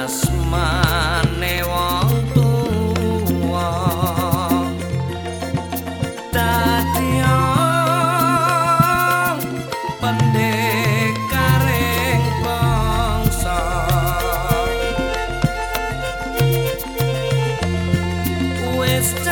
asmane wong tuwa dadi pendekaring bangsa Stop.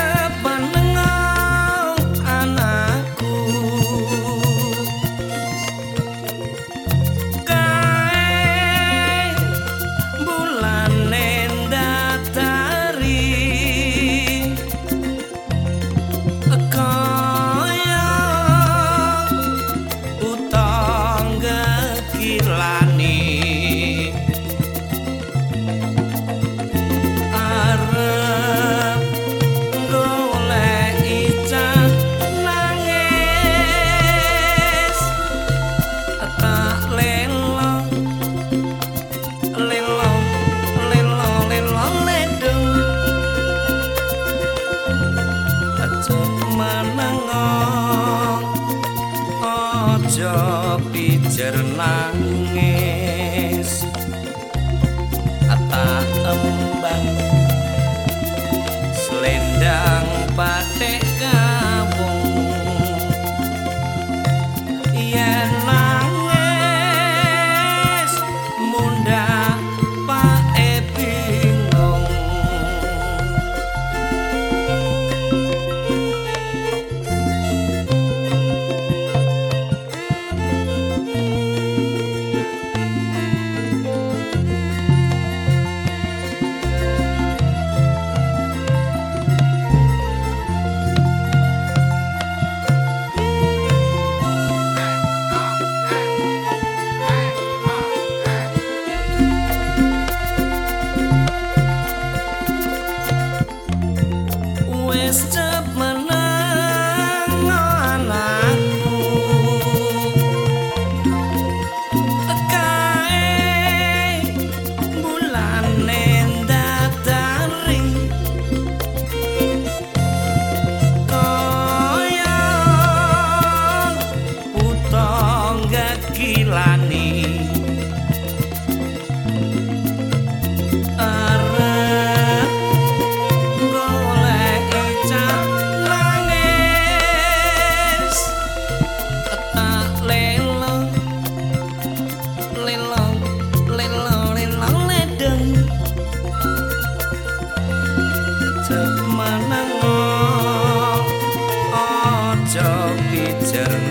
manengong aja pijer nang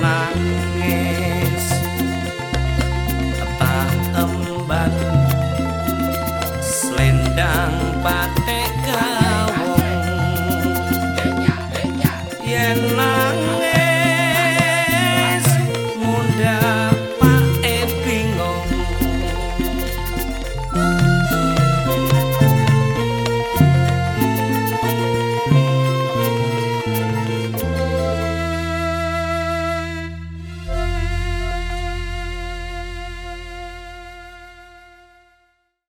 menangis tak embat selendang patek gawung yen